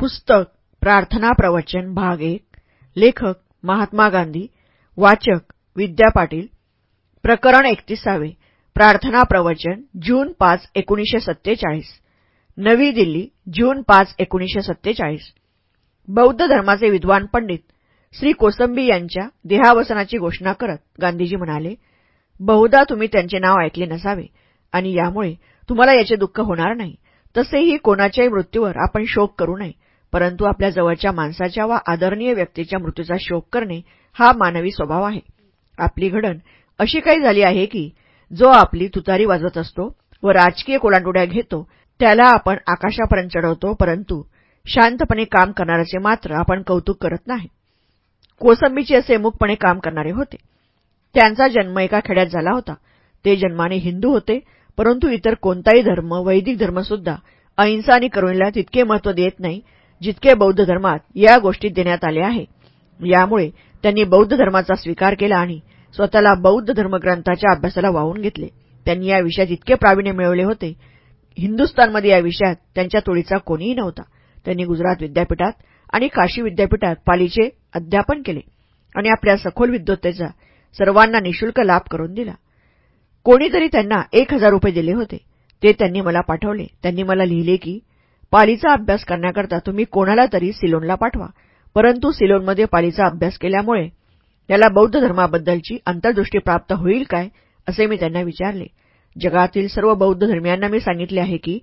पुस्तक प्रार्थना प्रवचन भाग एक लेखक महात्मा गांधी वाचक विद्या पाटील प्रकरण एकतीसावे प्रार्थना प्रवचन जून पाच एकोणीसशे सत्तेचाळीस नवी दिल्ली जून पाच एकोणीसशे सत्तेचाळीस. बौद्ध धर्माचे विद्वान पंडित श्री कोसंबी यांच्या देहावसनाची घोषणा करत गांधीजी म्हणाले बहुधा तुम्ही त्यांचे नाव ऐकले नसावे आणि यामुळे तुम्हाला याचे दुःख होणार नाही. तसेही कोणाच्याही मृत्यूवर आपण शोक करू नये. परंतु आपल्या जवळच्या माणसाच्या वा आदरणीय व्यक्तीच्या मृत्यूचा शोक करणे हा मानवी स्वभाव आहे. आपली घडण अशी काही झाली आहे की जो आपली तुतारी वाजवत असतो व राजकीय कोलांडुड्या घेतो त्याला आपण आकाशापर्यंत चढवतो परंतु शांतपणे काम करणाऱ्याचे मात्र आपण कौतुक करत नाही. कोसंबीचे असे मुखपणे काम करणारे होते. त्यांचा जन्म एका खेड्यात झाला होता. ते जन्माने हिंदू होते परंतु इतर कोणताही धर्म वैदिक धर्मसुद्धा अहिंसा आणि करुणीला तितके महत्त्व देत नाही जितके बौद्ध धर्मात या गोष्टीत देण्यात आले आहे. यामुळे त्यांनी बौद्ध धर्माचा स्वीकार केला आणि स्वतःला बौद्ध धर्मग्रंथाच्या अभ्यासाला वाहून घेतले. त्यांनी या विषयात इतके प्रावीण्य मिळवले होते. हिंदुस्थानमध्ये या विषयात त्यांच्या तोडीचा कोणीही नव्हता. त्यांनी गुजरात विद्यापीठात आणि काशी विद्यापीठात पालीचे अध्यापन केले आणि आपल्या सखोल विद्वत्तेचा सर्वांना निशुल्क लाभ करून दिला. कोणीतरी त्यांना एक हजार रुपये दिले होते. ते त्यांनी मला पाठवले. त्यांनी मला लिहिले की पालीचा अभ्यास करण्याकरता तुम्ही कोणाला तरी सिलोनला पाठवा. परंतु सिलोनमध्ये पालीचा अभ्यास केल्यामुळे त्याला बौद्ध धर्माबद्दलची अंतर्दृष्टी प्राप्त होईल काय असे मी त्यांना विचारले. जगातील सर्व बौद्ध धर्मियांना मी सांगितले आहे की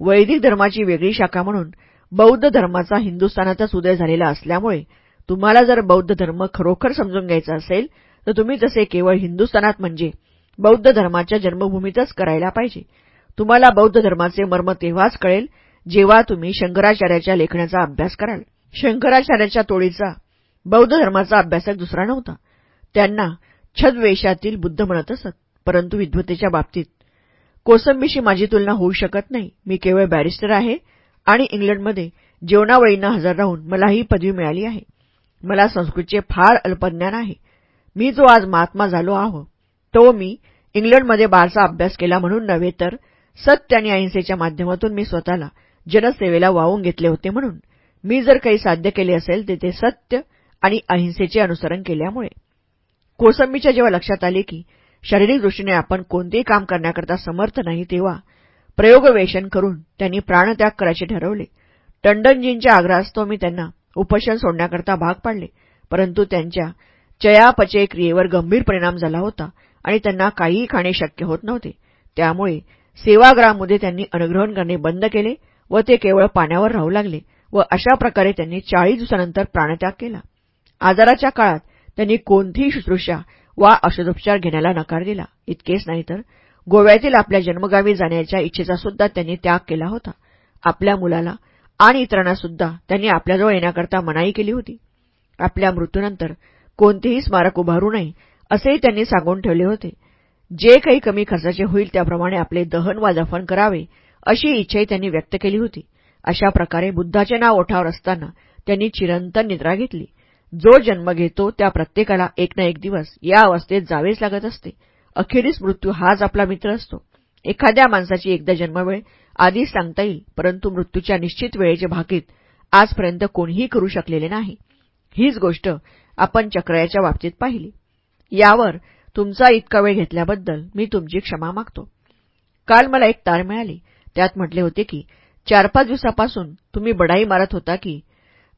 वैदिक धर्माची वेगळी शाखा म्हणून बौद्ध धर्माचा हिंदुस्थानातच उदय झालेला असल्यामुळे तुम्हाला जर बौद्ध धर्म खरोखर समजून घ्यायचा असेल तर तुम्ही तसे केवळ हिंदुस्थानात म्हणजे बौद्ध धर्माच्या जन्मभूमीतच करायला पाहिजे. तुम्हाला बौद्ध धर्माचे मर्म तेव्हाच कळेल जेव्हा तुम्ही शंकराचार्याच्या लेखण्याचा अभ्यास कराल शंकराचार्याच्या तोळीचा बौद्ध धर्माचा अभ्यासक दुसरा नव्हता. त्यांना छद्वेषातील बुद्ध म्हणत असत परंतु विद्वतेच्या बाबतीत. कोसंबीशी माझी तुलना होऊ शकत नाही. मी केवळ बॅरिस्टर आहे आणि इंग्लंडमध्ये जेवणावळींना हजर राहून मला ही पदवी मिळाली आहे. मला संस्कृतचे फार अल्पज्ञान आहे. मी जो आज महात्मा झालो आहो तो मी इंग्लंडमध्ये बारचा अभ्यास केला म्हणून नव्हे तर सत्य आणि अहिंसेच्या माध्यमातून मी स्वतःला जनसेवेला वाहून घेतले होते म्हणून. मी जर काही साध्य केले असेल तर ते सत्य आणि अहिंसेचे अनुसरण केल्यामुळे. कोसंबीच्या जेव्हा लक्षात आले की शारीरिक दृष्टीने आपण कोणतेही काम करण्याकरता समर्थ नाही तेव्हा प्रयोगवेशन करून त्यांनी प्राणत्याग करायचे ठरवले. टंडनजींच्या आग्रहास्तव मी त्यांना उपोषण सोडण्याकरता भाग पाडले परंतु त्यांच्या चयापचय क्रियेवर गंभीर परिणाम झाला होता आणि त्यांना काहीही खाणे शक्य होत नव्हते. त्यामुळे सेवाग्राममध्ये त्यांनी अनुग्रहण करणे बंद केले व ते केवळ पाण्यावर राहू लागले व अशा प्रकारे त्यांनी चाळीस दिवसानंतर प्राणत्याग केला. आजाराच्या काळात त्यांनी कोणतीही शुश्रूषा वा औषधोपचार घेण्याला नकार दिला. इतकेच नाही तर गोव्यातील आपल्या जन्मगावी जाण्याच्या इच्छेचा सुद्धा त्यांनी त्याग केला होता. आपल्या मुलाला आणि इतरांना सुद्धा त्यांनी आपल्याजवळ येण्याकरता मनाई केली होती. आपल्या मृत्यूनंतर कोणतेही स्मारक उभारू नये असेही त्यांनी सांगून ठेवले होते. जे काही कमी खर्चाचे होईल त्याप्रमाणे आपले दहन वा दफन करावे अशी इच्छाही त्यांनी व्यक्त केली होती. अशा प्रकारे बुद्धाचे नाव ओठावर असताना त्यांनी चिरंतन निद्रा घेतली. जो जन्म घेतो त्या प्रत्येकाला एक ना एक दिवस या अवस्थेत जावेच लागत असते. अखेरीस मृत्यू हाच आपला मित्र असतो. एखाद्या माणसाची एकदा जन्मवेळ आधीच सांगता येईल परंतु मृत्यूच्या निश्चित वेळेचे भाकीत आजपर्यंत कोणीही करू शकलेले नाही. हीच गोष्ट आपण चक्रयाच्या बाबतीत पाहिली. यावर तुमचा इतका वेळ घेतल्याबद्दल मी तुमची क्षमा मागतो. काल मला एक तार मिळाली. त्यात म्हटले होते की चार पाच दिवसापासून तुम्ही बडाई मारत होता की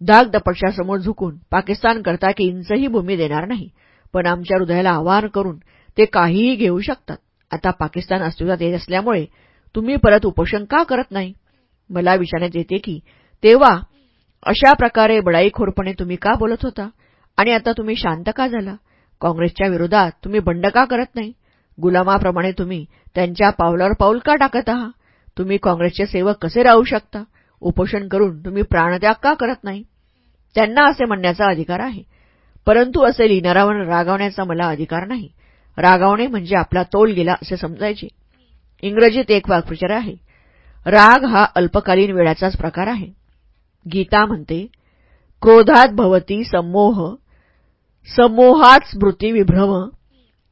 दाग दपक्षासमोर झुकून पाकिस्तान करता की इंचही भूमी देणार नाही पण आमच्या हृदयाला आवाहन करून ते काहीही घेऊ शकतात. आता पाकिस्तान अस्तित्वात येत असल्यामुळे तुम्ही परत उपोषण का करत नाही? मला विचारण्यात येते की तेव्हा अशा प्रकारे बडाईखोरपणे तुम्ही का बोलत होता? आणि आता तुम्ही शांत का झाला? काँग्रेसच्या विरोधात तुम्ही बंड का करत नाही? गुलामाप्रमाणे तुम्ही त्यांच्या पावलावर पाऊल का टाकत आहात? तुम्ही काँग्रेसचे सेवक कसे राहू शकता? उपोषण करून तुम्ही प्राणत्याग का करत नाही? त्यांना असे म्हणण्याचा अधिकार आहे. परंतु असे लिहिणारावर रागावण्याचा मला अधिकार नाही. रागावणे म्हणजे आपला तोल गेला असे समजायचे. इंग्रजीत एक वाक्प्रचार आहे. राग हा अल्पकालीन वेळाचाच प्रकार आहे. गीता म्हणते क्रोधात भवती समोह समोहात स्मृती विभ्रम.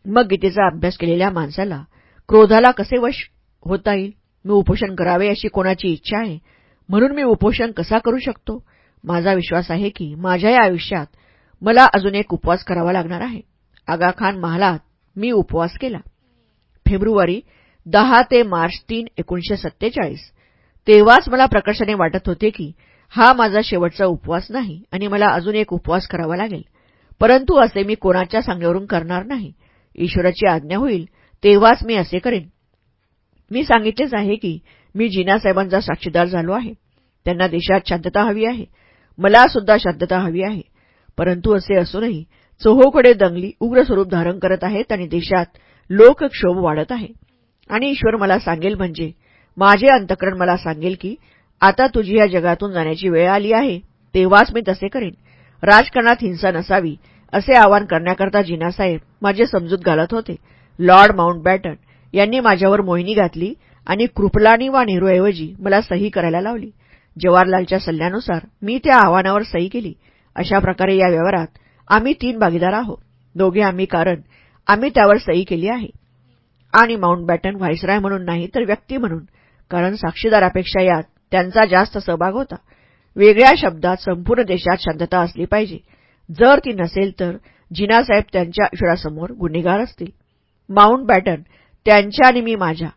मग गीतेचा अभ्यास केलेल्या माणसाला क्रोधाला कसे वश होता येईल? मी उपोषण करावे अशी कोणाची इच्छा आहे? म्हणून मी उपोषण कसा करू शकतो? माझा विश्वास आहे की माझ्या या आयुष्यात मला अजून एक उपवास करावा लागणार आहे. आगा खान महालात मी उपवास केला. फेब्रुवारी दहा ते मार्च तीन एकोणीशे सत्तेचाळीस. तेव्हाच मला प्रकर्षाने वाटत होते की हा माझा शेवटचा उपवास नाही आणि मला अजून एक उपवास करावा लागेल. परंतु असे मी कोणाच्या सांगण्यावरून करणार नाही. ईश्वराची आज्ञा होईल तेव्हाच मी असे करेन. मी सांगितलेच आहे की मी जिनासाहेबांचा साक्षीदार झालो आहे. त्यांना देशात शांतता हवी आहे. मला सुद्धा शांतता हवी आहे. परंतु असे असूनही चोहोकडे दंगली उग्र स्वरूप धारण करत आहेत आणि देशात लोकक्षोभ वाढत आहे. आणि ईश्वर मला सांगेल म्हणजे माझे अंतकरण मला सांगेल की आता तुझी या जगातून जाण्याची वेळ आली आहे. तेव्हाच मी तसे करेन. राजकारणात हिंसा नसावी असे आवाहन करण्याकरता जिनासाहेब माझे समजूत घालत होते. लॉर्ड माउंट बॅटन यांनी माझ्यावर मोहिनी घातली आणि कृपलानी वा नेहरूऐवजी मला सही करायला लावली. जवाहरलालच्या सल्ल्यानुसार मी त्या आव्हानावर सही केली. अशा प्रकारे या व्यवहारात आम्ही तीन भागीदार आहोत. दोघे आम्ही कारण आम्ही त्यावर सही केली आहे. आणि माउंट बॅटन व्हाईसराय म्हणून नाही तर व्यक्ती म्हणून कारण साक्षीदारापेक्षा यात त्यांचा जास्त सहभाग होता. वेगळ्या शब्दात संपूर्ण देशात शांतता असली पाहिजे. जर ती नसेल तर जिनासाहेब त्यांच्या ईश्वरासमोर गुन्हेगार असतील. माउंट बॅटन त्यांच्या आणि मी माझ्या.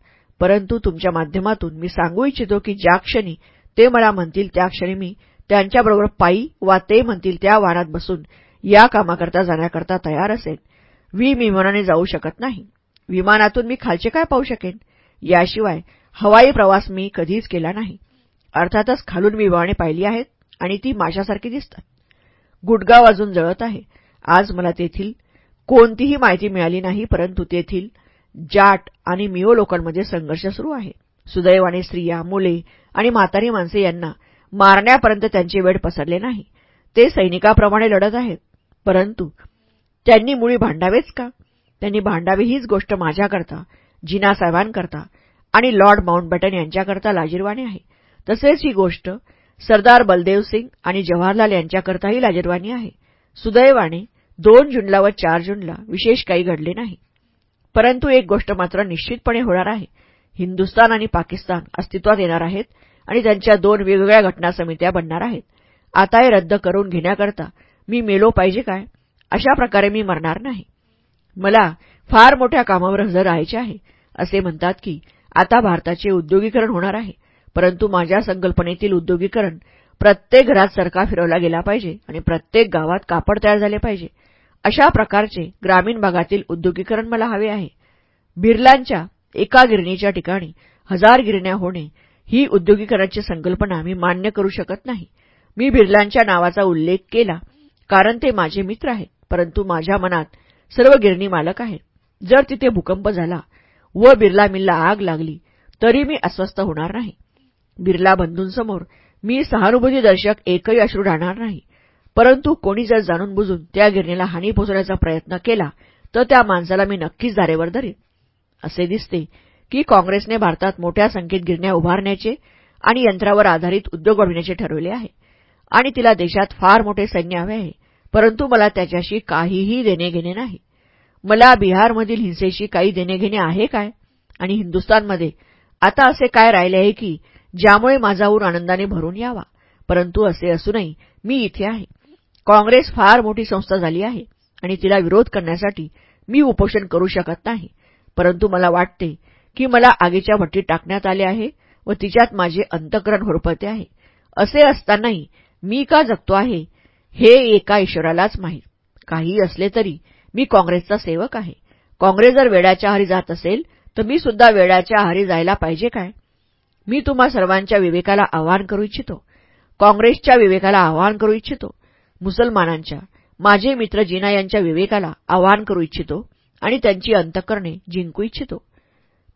परंतु तुमच्या माध्यमातून मी सांगू इच्छितो की ज्या क्षणी ते मला म्हणतील त्या क्षणी मी त्यांच्याबरोबर पायी वा ते म्हणतील त्या वाहनात बसून या कामाकरता जाण्याकरता तयार असेल मी विमानाने जाऊ शकत नाही. विमानातून मी खालचे काय पाहू शकेन? याशिवाय हवाई प्रवास मी कधीच केला नाही. अर्थातच खालून विमाने पाहिली आहेत आणि ती माझ्यासारखी दिसतात. गुडगाव अजून जळत आहे. आज मला तेथील कोणतीही माहिती मिळाली नाही परंतु तेथील जाट आणि मिओ लोकांमध्ये संघर्ष सुरू आहे. सुदैवाने स्त्रिया मुले आणि म्हातारी माणसे यांना मारण्यापर्यंत त्यांचे वेळ पसरले नाही. ते सैनिकाप्रमाणे लढत आहेत. परंतु त्यांनी मुळी भांडावेच का? त्यांनी भांडावी हीच गोष्ट माझ्याकरता जिना साहेबांकरता आणि लॉर्ड माउंटबॅटन यांच्याकरता लाजीरवाणी आहे. तसेच ही गोष्ट सरदार बलदेव सिंग आणि जवाहरलाल यांच्याकरताही लाजीरवाणी आहे. सुदैवाने दोन जूनला व चार जूनला विशेष काही घडले नाही. परंतु एक गोष्ट मात्र निश्चितपणे होणार आहे. हिंदुस्तान आणि पाकिस्तान अस्तित्वात येणार आहेत आणि त्यांच्या दोन वेगवेगळ्या घटना समित्या बनणार आहेत. आता हे रद्द करून घेण्याकरता मी मेलो पाहिजे काय? अशा प्रकारे मी मरणार नाही. मला फार मोठ्या कामावर हजर राहायचे आहे असे म्हणतात की आता भारताचे उद्योगीकरण होणार आहे. परंतु माझ्या संकल्पनेतील उद्योगीकरण प्रत्येक घरात सरकार फिरवला गेला पाहिजे आणि प्रत्येक गावात कापड तयार झाले पाहिजे. अशा प्रकारचे ग्रामीण भागातील उद्योगीकरण मला हवे आहे. बिर्लांच्या एका गिरणीच्या ठिकाणी हजार गिरण्या होणे ही उद्योगीकरणाची संकल्पना मी मान्य करू शकत नाही. मी बिर्लांच्या नावाचा उल्लेख केला कारण ते माझे मित्र आहेत परंतु माझ्या मनात सर्व गिरणी मालक आहेत. जर तिथे भूकंप झाला व बिर्ला मिलला आग लागली तरी मी अस्वस्थ होणार नाही. बिर्ला बंधूंसमोर मी सहानुभूतीदर्शक एकही अश्रू राहणार नाही. परंतु कोणी जर जाणून बुजून त्या गिरणीला हानी पोचवण्याचा प्रयत्न केला तर त्या माणसाला मी नक्कीच दारेवर धरेन. असे दिसते की काँग्रेसने भारतात मोठ्या संख्येत गिरण्या उभारण्याचे आणि यंत्रावर आधारित उद्योग वाढविण्याचे ठरवले आहे. आणि तिला देशात फार मोठे सैन्य हवे आहे परंतु मला त्याच्याशी काहीही देणेघेणे नाही. मला बिहारमधील हिंसेशी काही देणेघेणे आहे काय? आणि हिंदुस्तानमध्ये आता असे काय राहिले आहे की ज्यामुळे माझा ऊर आनंदाने भरून यावा परंतु असे असूनही मी इथे आहे. काँग्रेस फार मोठी संस्था झाली आहे आणि तिला विरोध करण्यासाठी मी उपोषण करू शकत नाही. परंतु मला वाटते की मला आगीच्या भट्टीत टाकण्यात आले आहे व तिच्यात माझे अंतकरण होरपते आहे. असे असतानाही मी का जगतो आहे हे एका ईश्वरालाच माहीत. काही असले तरी मी काँग्रेसचा सेवक आहे. काँग्रेस जर वेळाच्या आहारी जात असेल तर मी सुद्धा वेळाच्या आहारी जायला पाहिजे काय? मी तुम्हा सर्वांच्या विवेकाला आवाहन करू इच्छितो. काँग्रेसच्या विवेकाला आवाहन करू इच्छितो. मुसलमानांच्या माझे मित्र जिना यांच्या विवेकाला आवाहन करू इच्छितो आणि त्यांची अंतकरणे जिंकू इच्छितो.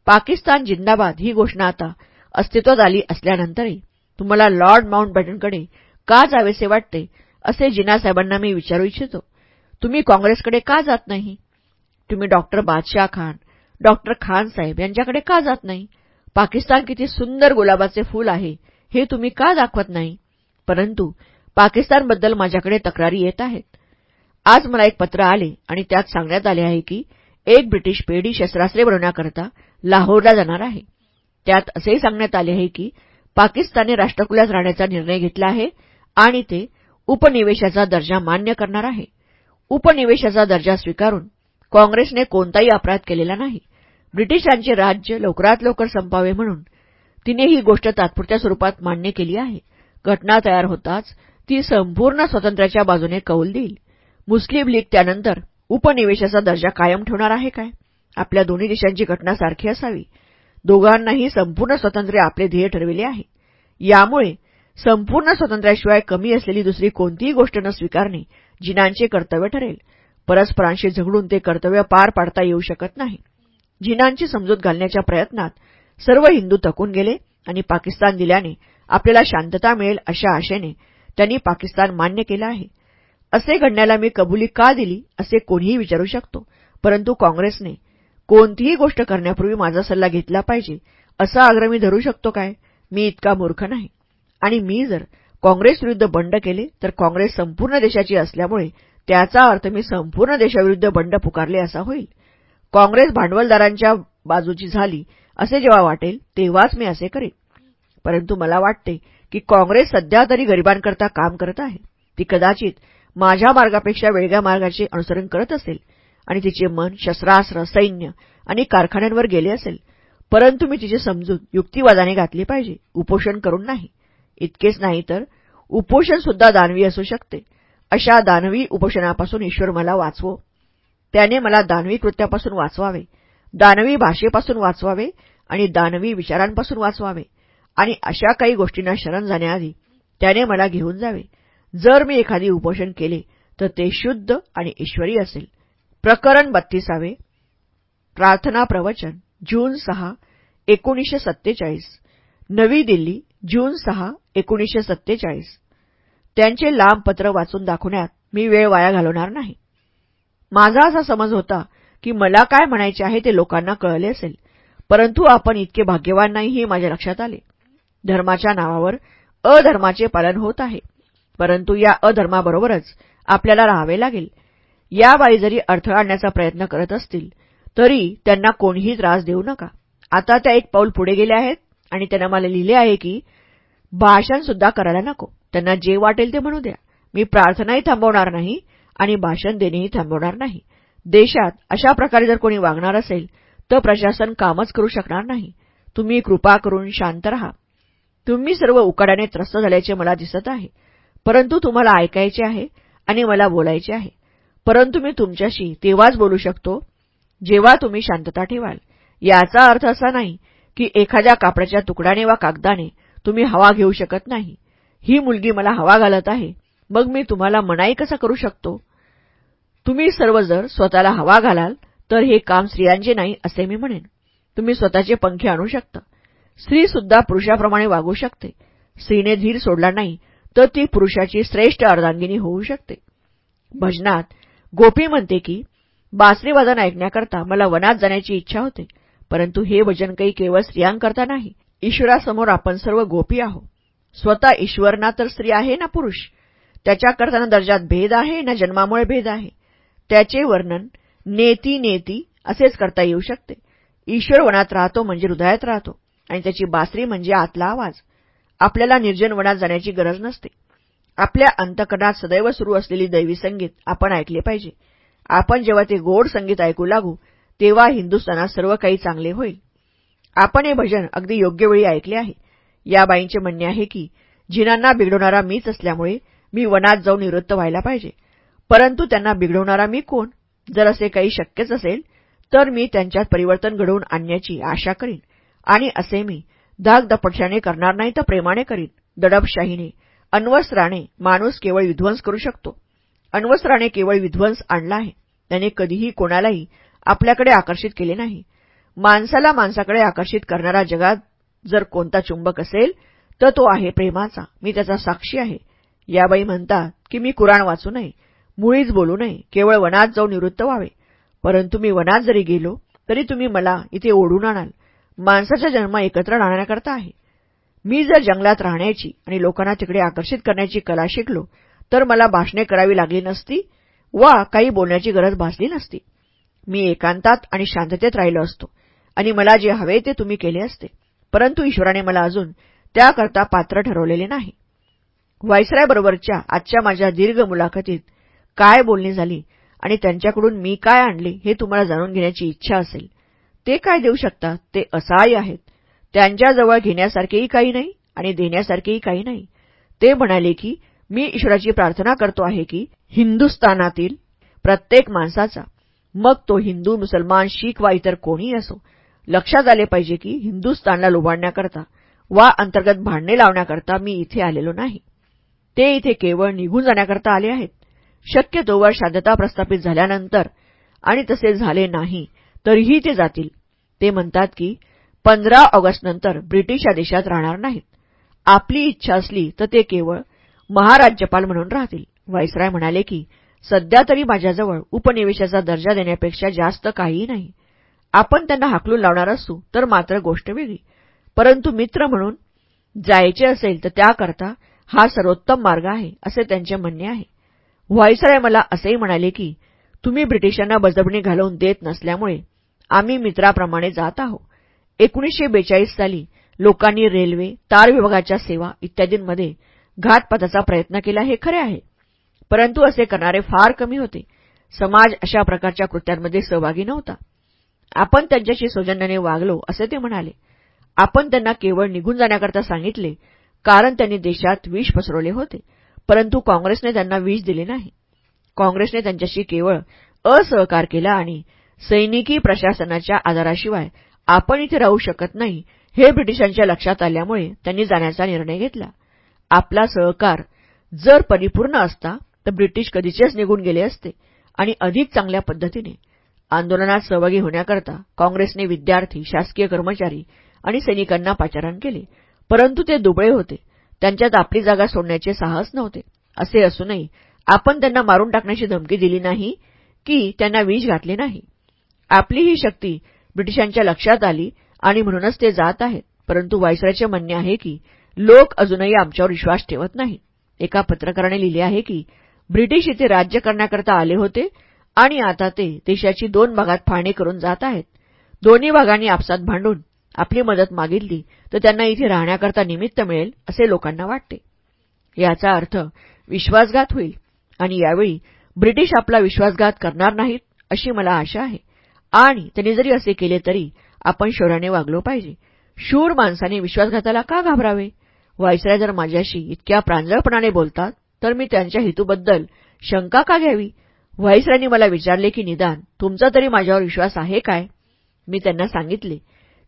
पाकिस्तान जिंदाबाद ही घोषणा आता अस्तित्वात आली असल्यानंतरही तुम्हाला लॉर्ड माउंट बॅटनकडे का जावेसे वाटते असे जिना साहेबांना मी विचारू इच्छितो. तुम्ही काँग्रेसकडे का जात नाही? तुम्ही डॉक्टर बादशाह खान डॉक्टर खान साहेब यांच्याकडे का जात नाही? पाकिस्तान किती सुंदर गुलाबाचे फूल आहे हे तुम्ही का दाखवत नाही? परंतु पाकिस्तानबद्दल माझ्याकडे तक्रारी येत आहेत. आज मला एक पत्र आले आणि त्यात सांगण्यात आले आहे की एक ब्रिटिश पेढी शस्त्रास्त्रे बनवण्याकरता लाहोरला जाणार आहे. त्यात असेही सांगण्यात आले आहे की पाकिस्तानने राष्ट्रकुलात राहण्याचा निर्णय घेतला आहे आणि ते उपनिवेशाचा दर्जा मान्य करणार आहे. उपनिवेशाचा दर्जा स्वीकारून काँग्रेसने कोणताही अपराध केलेला नाही. ब्रिटिशांचे राज्य लवकरात लवकर संपावे म्हणून तिने ही गोष्ट तात्पुरत्या स्वरूपात मान्य केली आहे. घटना तयार होताच ती संपूर्ण स्वातंत्र्याच्या बाजूने कौल देईल. मुस्लिम लीग त्यानंतर उपनिवेशाचा दर्जा कायम ठेवणार आहे काय? आपल्या दोन्ही देशांची घटना सारखी असावी. दोघांनाही संपूर्ण स्वातंत्र्य आपले ध्येय ठरविले आहे. यामुळे संपूर्ण स्वातंत्र्याशिवाय कमी असलेली दुसरी कोणतीही गोष्ट न स्वीकारणे जिनांचे कर्तव्य ठरेल. परस्परांशी झगडून ते कर्तव्य पार पाडता येऊ शकत नाही. जिनांची समजूत घालण्याच्या प्रयत्नात सर्व हिंदू थकून गेले आणि पाकिस्तान दिल्याने आपल्याला शांतता मिळेल अशा आशेने त्यांनी पाकिस्तान मान्य केलं आहे. असे घडण्याला मी कबुली का दिली असे कोणीही विचारू शकतो. परंतु काँग्रेसने कोणतीही गोष्ट करण्यापूर्वी माझा सल्ला घेतला पाहिजे असा आग्रह मी धरू शकतो काय? मी इतका मूर्ख नाही. आणि मी जर काँग्रेसविरुद्ध बंड केले तर काँग्रेस संपूर्ण देशाची असल्यामुळे त्याचा अर्थ मी संपूर्ण देशाविरुद्ध बंड पुकारले असा होईल. काँग्रेस भांडवलदारांच्या बाजूची झाली असे जेव्हा वाटेल तेव्हाच मी असे करेन. परंतु मला वाटते की काँग्रेस सध्या तरी गरिबांकरता काम करत आहे. ती कदाचित माझ्या मार्गापेक्षा वेगळ्या मार्गाचे अनुसरण करत असेल आणि तिचे मन शस्त्रास्त्र सैन्य आणि कारखान्यांवर गेले असेल परंतु मी तिची समजून युक्तिवादाने घातली पाहिजे उपोषण करून नाही. इतकेच नाही तर उपोषण सुद्धा दानवी असू शकते. अशा दानवी उपोषणापासून ईश्वर मला वाचवो. त्याने मला दानवी कृत्यापासून वाचवावे दानवी भाषेपासून वाचवावे आणि दानवी विचारांपासून वाचवावे. आणि अशा काही गोष्टींना शरण जाण्याआधी त्याने मला घेऊन जावे. जर मी एखादी उपोषण केले तर ते शुद्ध आणि ईश्वरी असेल. प्रकरण बत्तीसावे. प्रार्थना प्रवचन जून सहा एकोणीसशे सत्तेचाळीस. नवी दिल्ली जून सहा एकोणीसशे सत्तेचाळीस. त्यांचे लांब पत्र वाचून दाखवण्यात मी वेळ वाया घालवणार नाही. माझा असा समज होता की मला काय म्हणायचे आहे ते लोकांना कळले असेल परंतु आपण इतके भाग्यवान नाही हे माझ्या लक्षात आले. धर्माच्या नावावर अधर्माचे पालन होत आहे. परंतु या अधर्माबरोबरच आपल्याला राहावे लागेल. या बाई जरी अडथळा आणण्याचा प्रयत्न करत असतील तरी त्यांना कोणीही त्रास देऊ नका. आता त्या एक पाऊल पुढे गेले आहेत आणि त्यांना मला लिहिले आहे की भाषण सुद्धा करायला नको. त्यांना जे वाटेल ते म्हणू द्या. मी प्रार्थनाही थांबवणार नाही आणि भाषण देणेही थांबवणार नाही. देशात अशा प्रकारे जर कोणी वागणार असेल तर प्रशासन कामच करू शकणार नाही. तुम्ही कृपा करून शांत रहा. तुम्ही सर्व उकाड्याने त्रस्त झाल्याचे मला दिसत आहे. परंतु तुम्हाला ऐकायचे आहे आणि मला बोलायचे आहे. परंतु मी तुमच्याशी तेव्हाच बोलू शकतो जेव्हा तुम्ही शांतता ठेवाल. याचा अर्थ असा नाही की एखाद्या कापडाच्या तुकड्याने वा कागदाने तुम्ही हवा घेऊ शकत नाही. ही मुलगी मला हवा घालत आहे. मग मी तुम्हाला मनाई कसा करू शकतो? तुम्ही सर्व जर स्वतःला हवा घालाल तर हे काम स्त्रियांचे नाही असे मी म्हणेन. तुम्ही स्वतःचे पंखे आणू शकता. स्त्रीसुद्धा पुरुषाप्रमाणे वागू शकते. स्त्रीने धीर सोडला नाही तर ती पुरुषाची श्रेष्ठ अर्धांगिनी होऊ शकते. भजनात गोपी म्हणते की बासरीवादन ऐकण्याकरता मला वनात जाण्याची इच्छा होते परंतु हे भजन काही केवळ स्त्रियांकरता नाही. ईश्वरासमोर आपण सर्व गोपी आहो स्वतः ईश्वर ना तर स्त्री आहे ना पुरुष. त्याच्याकरता ना दर्जात भेद आहे ना जन्मामुळे भेद आहे. त्याचे वर्णन नेती नेती असेच करता येऊ शकते. ईश्वर वनात राहतो म्हणजे हृदयात राहतो. आणि त्याची बासरी म्हणजे आतला आवाज. आपल्याला निर्जन वनात जाण्याची गरज नसते. आपल्या अंतकरणात सदैव सुरू असलेली दैवी संगीत आपण ऐकले पाहिजे. आपण जेव्हा ते गोड संगीत ऐकू लागू तेव्हा हिंदुस्थानात सर्व काही चांगले होईल. आपण हे भजन अगदी योग्य वेळी ऐकले आहे. या बाईंचे म्हणणे आहे की जिनांना बिघडवणारा मीच असल्यामुळे मी वनात जाऊन निवृत्त व्हायला पाहिजे. परंतु त्यांना बिघडवणारा मी कोण? जर असे काही शक्यच असेल तर मी त्यांच्यात परिवर्तन घडवून आणण्याची आशा करीन. आणि असे मी दागदपटशाने करणार नाही तर प्रेमाने करीन. दडपशाहीने. अण्वस्त्राने माणूस केवळ विध्वंस करू शकतो. अण्वस्त्राने केवळ विध्वंस आणला आहे. त्याने कधीही कोणालाही आपल्याकडे आकर्षित केले नाही. माणसाला माणसाकडे आकर्षित करणारा जगात जर कोणता चुंबक असेल तर तो आहे प्रेमाचा. मी त्याचा साक्षी आहे. याबाई म्हणतात की मी कुराण वाचू नये मुळीच बोलू नये केवळ वनात जाऊन निवृत्त व्हावे. परंतु मी वनात जरी गेलो तरी तुम्ही मला इथे ओढून आणाल. माणसाचा जन्म एकत्र राहण्याकरता आहे. मी जर जंगलात राहण्याची आणि लोकांना तिकडे आकर्षित करण्याची कला शिकलो तर मला भाषणे करावी लागली नसती वा काही बोलण्याची गरज भासली नसती. मी एकांतात आणि शांततेत राहिलो असतो आणि मला जे हवे ते तुम्ही केले असते. परंतु ईश्वराने मला अजून त्याकरता पात्र ठरवलेले नाही. व्हायसरायबरोबरच्या आजच्या माझ्या दीर्घ मुलाखतीत काय बोलणी झाली आणि त्यांच्याकडून मी काय आणले हे तुम्हाला जाणून घेण्याची इच्छा असेल. ते काय देऊ शकतात ते असहाय्य आहेत. त्यांच्याजवळ घेण्यासारखेही काही नाही आणि देण्यासारखेही काही नाही. ते म्हणाले की मी ईश्वराची प्रार्थना करतो आहे की हिंदुस्थानातील प्रत्येक माणसाचा मग तो हिंदू मुसलमान शीख वा इतर कोणीही असो लक्षात आले पाहिजे की हिंदुस्थानला लोबाडण्याकरता वा अंतर्गत भांडणे लावण्याकरता मी इथे आलेलो नाही. ते इथे केवळ निघून जाण्याकरता आले आहेत. शक्यतोवर शांतता प्रस्थापित झाल्यानंतर आणि तसे झाले नाही तरीही ते जातील. ते म्हणतात की पंधरा ऑगस्टनंतर ब्रिटिश या देशात राहणार नाहीत. आपली इच्छा असली तर ते केवळ महाराज्यपाल म्हणून राहतील. व्हायसराय म्हणाले की सध्या तरी माझ्याजवळ उपनिवेशाचा दर्जा देण्यापेक्षा जास्त काहीही नाही. आपण त्यांना हाकलून लावणार असू तर मात्र गोष्ट वेगळी. परंतु मित्र म्हणून जायचे असेल तर त्याकरता हा सर्वोत्तम मार्ग आहे असे त्यांचे म्हणणे आहे. व्हायसराय मला असेही म्हणाले की तुम्ही ब्रिटिशांना बजबणी घालवून देत नसल्यामुळे आम्ही मित्राप्रमाणे जात आहोत. एकोणीसशे बेचाळीस साली लोकांनी रेल्वे तार विभागाच्या सेवा इत्यादींमध्ये घातपाताचा प्रयत्न केला हे खरे आहे. परंतु असे करणारे फार कमी होते. समाज अशा प्रकारच्या कृत्यांमध्ये सहभागी नव्हता. आपण त्यांच्याशी सौजन्याने वागलो असे ते म्हणाले. आपण त्यांना केवळ निघून जाण्याकरता सांगितले कारण त्यांनी देशात विष पसरवले होते. परंतु काँग्रेसने त्यांना विष दिले नाही. काँग्रेसने त्यांच्याशी केवळ असहकार केला आणि सैनिकी प्रशासनाच्या आधाराशिवाय आपण इथे राहू शकत नाही हे ब्रिटिशांच्या लक्षात आल्यामुळे त्यांनी जाण्याचा निर्णय घेतला. आपला सहकार जर परिपूर्ण असता तर ब्रिटिश कधीचेच निघून गेले असते आणि अधिक चांगल्या पद्धतीने आंदोलनात सहभागी होण्याकरता काँग्रेसने विद्यार्थी शासकीय कर्मचारी आणि सैनिकांना पाचारण केले. परंतु ते दुबळे होते. त्यांच्यात आपली जागा सोडण्याचे साहस नव्हते. असे असूनही आपण त्यांना मारून टाकण्याची धमकी दिली नाही की त्यांना विष घातले नाही. आपली ही शक्ती ब्रिटिशांच्या लक्षात आली आणि म्हणूनच ते जात आहेत. परंतु व्हायसरायचे म्हणणे आहे की लोक अजूनही आमच्यावर विश्वास ठेवत नाही. एका पत्रकाराने लिहिले आहे की ब्रिटिश इथे राज्य करण्याकरता आले होते आणि आता ते देशाची दोन भागात फाळणी करून जात आहेत. दोन्ही भागांनी आपसात भांडून आपली मदत मागितली तर त्यांना इथे राहण्याकरता निमित्त मिळेल असे लोकांना वाटते. याचा अर्थ विश्वासघात होईल आणि यावेळी ब्रिटिश आपला विश्वासघात करणार नाहीत अशी मला आशा आहे. आणि त्यांनी जरी असे केले तरी आपण शौर्याने वागलो पाहिजे. शूर माणसाने विश्वासघाताला का घाबरावे? व्हायसराय जर माझ्याशी इतक्या प्रांजळपणाने बोलतात तर मी त्यांच्या हेतूबद्दल शंका का घ्यावी? व्हाईसरायनी मला विचारले की निदान तुमचा तरी माझ्यावर विश्वास आहे काय? मी त्यांना सांगितले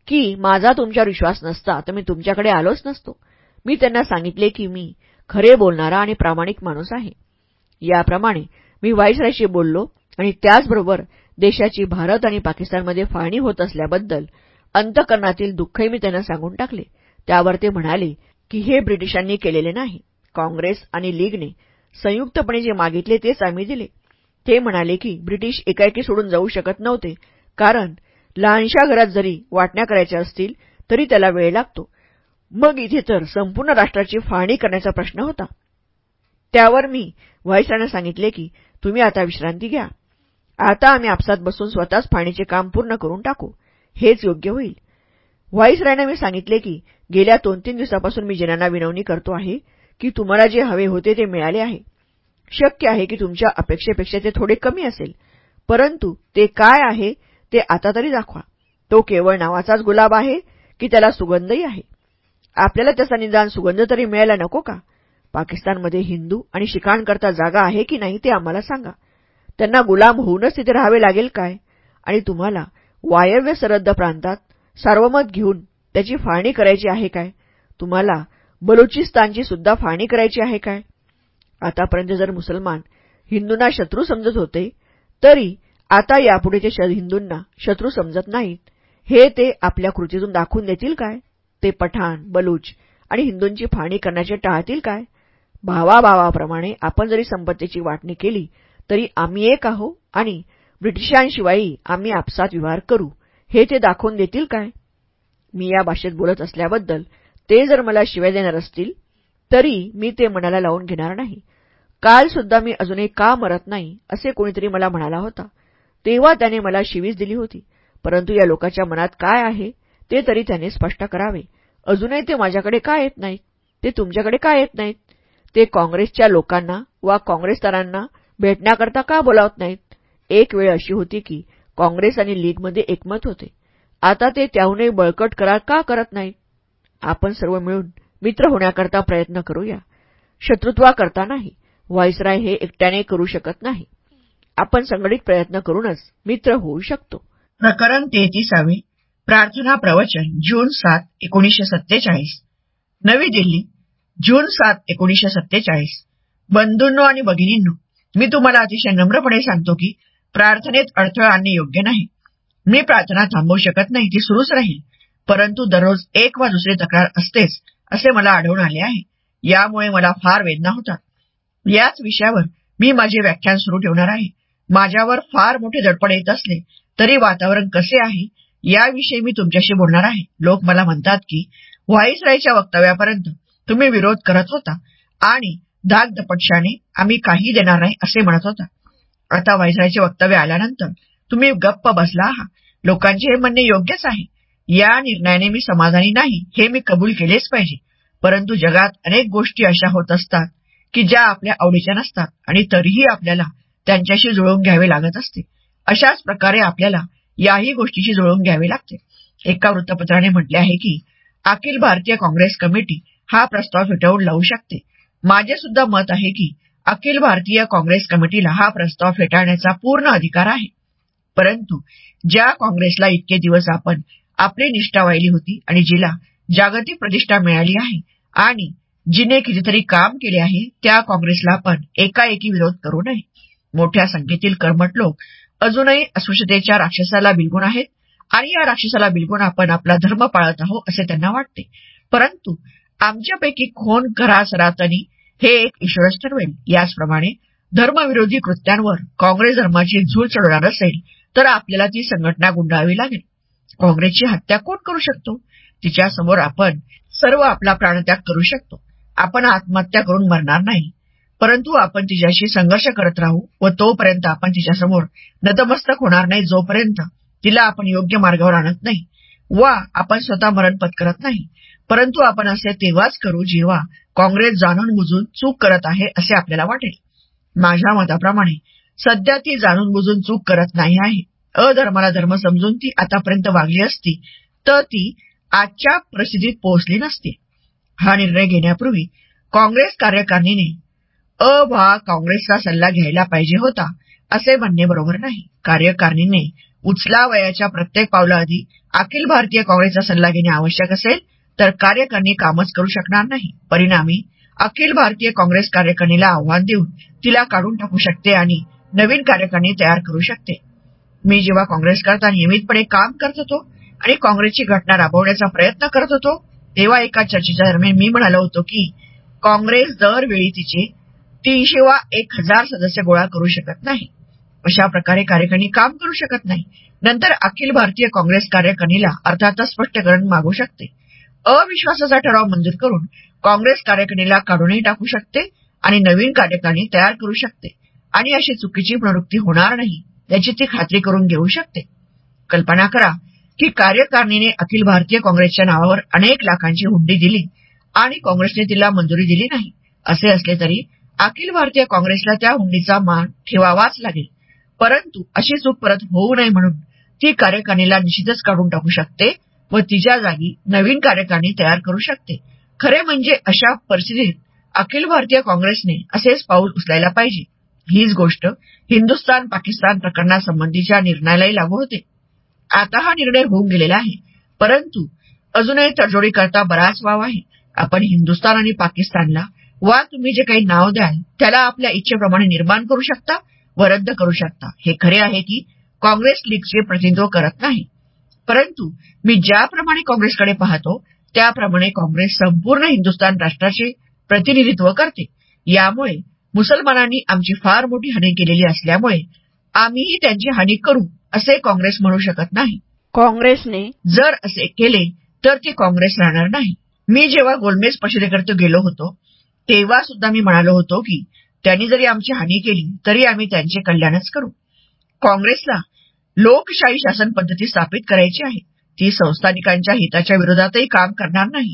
की माझा तुमच्यावर विश्वास नसता तर मी तुमच्याकडे आलोच नसतो. मी त्यांना सांगितले की मी खरे बोलणारा आणि प्रामाणिक माणूस आहे. याप्रमाणे मी व्हाईसरायशी बोललो आणि त्याचबरोबर देशाची भारत आणि पाकिस्तानमध्ये फाळणी होत असल्याबद्दल अंतकरणातील दुःखही मी त्यांना सांगून टाकले. त्यावर ते म्हणाले की हे ब्रिटिशांनी केलेले नाही. काँग्रेस आणि लीगने संयुक्तपणे जे मागितले तेच आम्ही दिले. ते म्हणाले की ब्रिटिश एकाएकी सोडून जाऊ शकत नव्हते. कारण लहानशा घरात जरी वाटण्या करायच्या असतील तरी त्याला वेळ लागतो. मग इथे तर संपूर्ण राष्ट्राची फाळणी करण्याचा प्रश्न होता. त्यावर मी व्हाईसरायनं सांगितले की तुम्ही आता विश्रांती घ्या. आता आम्ही आपसात बसून स्वतःच फाणीचे काम पूर्ण करून टाकू. हेच योग्य होईल. व्हाईसरायनं मी सांगितले की गेल्या दोन तीन दिवसापासून मी जनांना विनवणी करतो आहे की तुम्हाला जे हवे होते ते मिळाले आहे. शक्य आहे की तुमच्या अपेक्षेपेक्षा ते थोडे कमी असेल. परंतु ते काय आहे ते आता तरी दाखवा. तो केवळ नावाचाच गुलाब आहे की त्याला सुगंधही आहे. आपल्याला त्याचा निदान सुगंध तरी मिळायला नको का? पाकिस्तानमध्ये हिंदू आणि शिकांकरता जागा आहे की नाही ते आम्हाला सांगा. त्यांना गुलाम होऊनच तिथे राहावे लागेल काय? आणि तुम्हाला वायव्य सरहद्द प्रांतात सार्वमत घेऊन त्याची फाळणी करायची आहे काय? तुम्हाला बलुचिस्तानची सुद्धा फाळणी करायची आहे काय? आतापर्यंत जर मुसलमान हिंदूंना शत्रू समजत होते तरी आता यापुढे ते हिंदूंना शत्रू समजत नाहीत. हे ते आपल्या कृतीतून दाखवून देतील काय? ते पठाण बलूच आणि हिंदूंची फाळणी करण्याचे टाळतील काय? भावाभावाप्रमाणे आपण जरी संपत्तीची वाटणी केली तरी आम्ही एक आहो आणि ब्रिटिशांशिवायही आम्ही आपसात व्यवहार करू. हे ते दाखवून देतील काय? मी या भाषेत बोलत असल्याबद्दल ते जर मला शिवाय देणार असतील तरी मी ते मनाला लावून घेणार नाही. काल सुद्धा मी अजूनही का मरत नाही असे कोणीतरी मला म्हणाला होता. तेव्हा त्याने मला शिवीच दिली होती. परंतु या लोकाच्या मनात काय आहे ते तरी त्याने स्पष्ट करावे. अजूनही ते माझ्याकडे का येत नाहीत? ते तुमच्याकडे का येत नाहीत? ते काँग्रेसच्या लोकांना वा काँग्रेसदारांना भेटण्याकरता का बोलावत नाहीत? एक वेळ अशी होती की काँग्रेस आणि लीगमध्ये एकमत होते. आता ते त्याहूनही बळकट करार का करत नाहीत? आपण सर्व मिळून मित्र होण्याकरता प्रयत्न करूया. शत्रुत्वाकरता नाही. व्हाईसराय हे एकट्याने करू शकत नाही. आपण संघटित प्रयत्न करूनच मित्र होऊ शकतो. प्रकरण तेहतीसावे. प्रार्थना प्रवचन जून सात एकोणीसशे सत्तेचाळीस. नवी दिल्ली जून सात एकोणीसशे सत्तेचाळीस. बंधूंनो आणि भगिनींनो मी तुम्हाला अतिशय नम्रपणे सांगतो की प्रार्थनेत अडथळा आणणे योग्य नाही. मी प्रार्थना थांबवू शकत नाही ती सुरूच राहील. परंतु दररोज एक वा दुसरी तक्रार असतेच असे मला आढळून आले आहे. यामुळे मला फार वेदना होतात. याच विषयावर मी माझे व्याख्यान सुरू ठेवणार आहे. माझ्यावर फार मोठे दडपण येत असले तरी वातावरण कसे आहे याविषयी मी तुमच्याशी बोलणार आहे. लोक मला म्हणतात की व्हाईसरायच्या वक्तव्यापर्यंत तुम्ही विरोध करत होता आणि दपटशाने आम्ही काही देणार नाही असे म्हणत होता. आता व्हाईसरायचे वक्तव्य आल्यानंतर तुम्ही गप्प बसला आहात. लोकांचे हे म्हणणे योग्यच आहे. या निर्णयाने मी समाधानी नाही हे मी कबूल केलेच पाहिजे. परंतु जगात अनेक गोष्टी अशा होत असतात की ज्या आपल्या आवडीच्या नसतात आणि तरीही आपल्याला त्यांच्याशी जुळवून घ्यावे लागत असते. अशाच प्रकारे आपल्याला याही गोष्टीशी जुळवून घ्यावे लागते. एका वृत्तपत्राने म्हटले आहे की अखिल भारतीय काँग्रेस कमिटी हा प्रस्ताव फेटाळून लावू शकते. माझे सुद्धा मत आहे की अखिल भारतीय काँग्रेस कमिटीला हा प्रस्ताव फेटाळण्याचा पूर्ण अधिकार आहे. परंतु ज्या काँग्रेसला इतके दिवस आपण आपली निष्ठा वाहिली होती आणि जिला जागतिक प्रतिष्ठा मिळाली आहे आणि जिने कितीतरी काम केले आहे त्या काँग्रेसला आपण एकाएकी विरोध करू नये. मोठ्या संख्येतील कर्मट लोक अजूनही अस्पृश्यतेच्या राक्षसाला बिलगून आहेत आणि या राक्षसाला बिलगून आपण आपला धर्म पाळत आहोत असे त्यांना वाटते. परंतु आमच्यापैकी कोण करा सरातनी हे एक ईश्वरच ठरवेल. याचप्रमाणे धर्मविरोधी कृत्यांवर काँग्रेस धर्माची झूल चढवणार असेल तर आपल्याला ती संघटना गुंडाळावी लागेल. काँग्रेसची हत्या कोण करू शकतो? तिच्या समोर आपण सर्व आपला प्राणत्याग करू शकतो. आपण आत्महत्या करून मरणार नाही. परंतु आपण तिच्याशी संघर्ष करत राहू व तोपर्यंत आपण तिच्यासमोर नतमस्तक होणार नाही जोपर्यंत तिला आपण योग्य मार्गावर आणत नाही वा आपण स्वतः मरण पत्करत नाही. परंतु आपण असे तेव्हाच करू जेव्हा काँग्रेस जाणून बुजून चूक करत आहे असे आपल्याला वाटेल. माझ्या मताप्रमाणे सध्या ती जाणून बुजून चूक करत नाही आहे. अधर्माला धर्म समजून ती आतापर्यंत वागली असती तर ती आजच्या परिस्थितीत पोहोचली नसती. हा निर्णय घेण्यापूर्वी काँग्रेस कार्यकारिणीने अ भा काँग्रेसचा सल्ला घ्यायला पाहिजे होता असे म्हणणे बरोबर नाही. कार्यकारिणीने उचला वयाच्या प्रत्येक पावलाआधी अखिल भारतीय काँग्रेसचा सल्ला घेणे आवश्यक असेल तर कार्यकारिणी कामच करू शकणार नाही. परिणामी अखिल भारतीय काँग्रेस कार्यकारिणीला आव्हान देऊन तिला काढून टाकू शकते आणि नवीन कार्यकारिणी तयार करू शकते. मी जेव्हा काँग्रेसकरता नियमितपणे काम करत होतो आणि काँग्रेसची घटना राबवण्याचा प्रयत्न करत होतो तेव्हा एका चर्चेच्या दरम्यान मी म्हणालो होतो की काँग्रेस दरवेळी तिचे तीनशे वा एक हजार सदस्य गोळा करू शकत नाही. अशा प्रकारे कार्यकारिणी काम करू शकत नाही. नंतर अखिल भारतीय काँग्रेस कार्यकारिणीला अर्थातच स्पष्टीकरण मागू शकते. अविश्वासाचा ठराव मंजूर करून काँग्रेस कार्यकारिणीला काढूनही टाकू शकते आणि नवीन कार्यकारिणी तयार करू शकते. आणि अशी चुकीची पुनरुक्ती होणार नाही याची ती खात्री करून घेऊ शकते. कल्पना करा की कार्यकारिणीने अखिल भारतीय काँग्रेसच्या नावावर अनेक लाखांची हुंडी दिली आणि काँग्रेसने तिला मंजुरी दिली नाही. असे असले तरी अखिल भारतीय काँग्रेसला त्या हुंडीचा मान ठेवावाच लागेल. परंतु अशी चूक परत होऊ नये म्हणून ती कार्यकारिणीला निश्चितच काढून टाकू शकते व तिच्या जागी नवीन कार्यकारिणी तयार करू शकते. खरे म्हणजे अशा परिस्थितीत अखिल भारतीय काँग्रेसने असेच पाऊल उचलायला पाहिजे. हीच गोष्ट हिंदुस्थान पाकिस्तान प्रकरणासंबंधीच्या निर्णयालाही लागू होते. आता हा निर्णय होऊन गेलेला आहे. परंतु अजूनही तडजोडी करता बराच वाव आहे. आपण हिंदुस्थान आणि पाकिस्तानला वा तुम्ही जे काही नाव द्याल त्याला आपल्या इच्छेप्रमाणे निर्माण करू शकता व रद्द करू शकता. हे खरे आहे की काँग्रेस लीगचे प्रतिनिधित्व करत नाही. परंतु मी ज्याप्रमाणे काँग्रेसकडे पाहतो त्याप्रमाणे काँग्रेस संपूर्ण हिंदुस्थान राष्ट्राचे प्रतिनिधित्व करते. यामुळे मुसलमानांनी आमची फार मोठी हानी केलेली असल्यामुळे आम्हीही त्यांची हानी करू असे काँग्रेस म्हणू शकत नाही. काँग्रेसने जर असे केले तर ती काँग्रेस राहणार नाही. मी जेव्हा गोलमेज परिषदेकरता गेलो होतो तेव्हा सुद्धा मी म्हणालो होतो की त्यांनी जरी आमची हानी केली तरी आम्ही त्यांचे कल्याणच करू. काँग्रेसला लोकशाही शासन पद्धती स्थापित करायची आहे. ती संस्थानिकांच्या हिताच्या विरोधातही काम करणार नाही.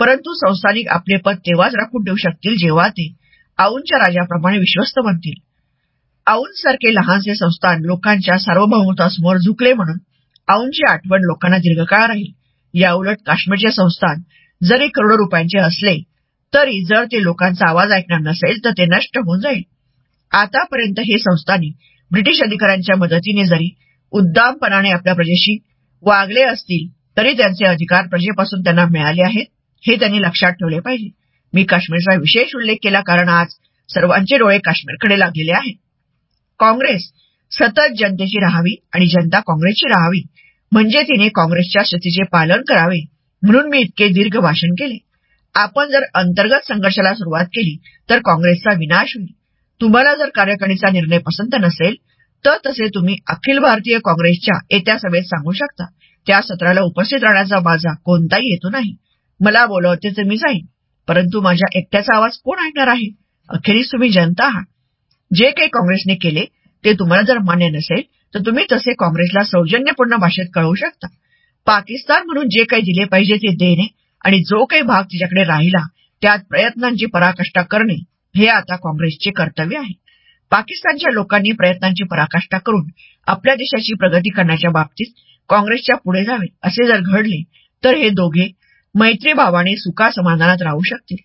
परंतु संस्थानिक आपले पद तेव्हाच राखून ठेवू शकतील जेव्हा ते औंच्या राजाप्रमाणे विश्वस्त बनतील. औंधसारखे लहानसे संस्थान लोकांच्या सार्वभौमत्वासमोर झुकले म्हणून औंधची आठवण लोकांना दीर्घकाळ राहील. याउलट काश्मीरचे संस्थान जरी करोडो रुपयांचे असले तरी जर ते लोकांचा आवाज ऐकणार नसेल तर ते नष्ट होऊन जाईल. आतापर्यंत हे संस्थानी ब्रिटिश अधिकाऱ्यांच्या मदतीने जरी उद्दामपणाने आपल्या प्रजेशी वागले असतील तरी त्यांचे अधिकार प्रजेपासून त्यांना मिळाले आहेत हे त्यांनी लक्षात ठेवले पाहिजे. मी काश्मीरचा विशेष उल्लेख केला कारण आज सर्वांचे डोळे काश्मीरकडे लागलेले आहेत. काँग्रेस सतत जनतेची राहावी आणि जनता काँग्रेसची राहावी म्हणजे तिने काँग्रेसच्या स्थितीचे पालन करावे म्हणून मी इतके दीर्घ भाषण केले. आपण जर अंतर्गत संघर्षाला सुरुवात केली तर काँग्रेसचा विनाश होईल. तुम्हाला जर कार्यकारिणीचा निर्णय पसंत नसेल तर तसे तुम्ही अखिल भारतीय काँग्रेसच्या येत्या सभेत सांगू शकता. त्या सत्राला उपस्थित राहण्याचा माझा कोणताही हेतू नाही. मला बोलवते तर मी जाईन. परंतु माझ्या एकट्याचा आवाज कोण ऐकणार आहे? अखेरीस तुम्ही जनता आहात. जे काही काँग्रेसने केले ते तुम्हाला जर मान्य नसेल तर तुम्ही तसे काँग्रेसला सौजन्यपूर्ण भाषेत कळवू शकता. पाकिस्तान म्हणून जे काही दिले पाहिजे ते देणे आणि जो काही भाग तिच्याकडे राहिला त्यात प्रयत्नांची पराकाष्ठा करणे हे आता काँग्रेसचे कर्तव्य आहे. पाकिस्तानच्या लोकांनी प्रयत्नांची पराकाष्ठा करून आपल्या देशाची प्रगती करण्याच्या बाबतीत काँग्रेसच्या पुढे जावे असे जर घडले तर हे दोघे मैत्रीभावाने सुखा समाधानात राहू शकतील.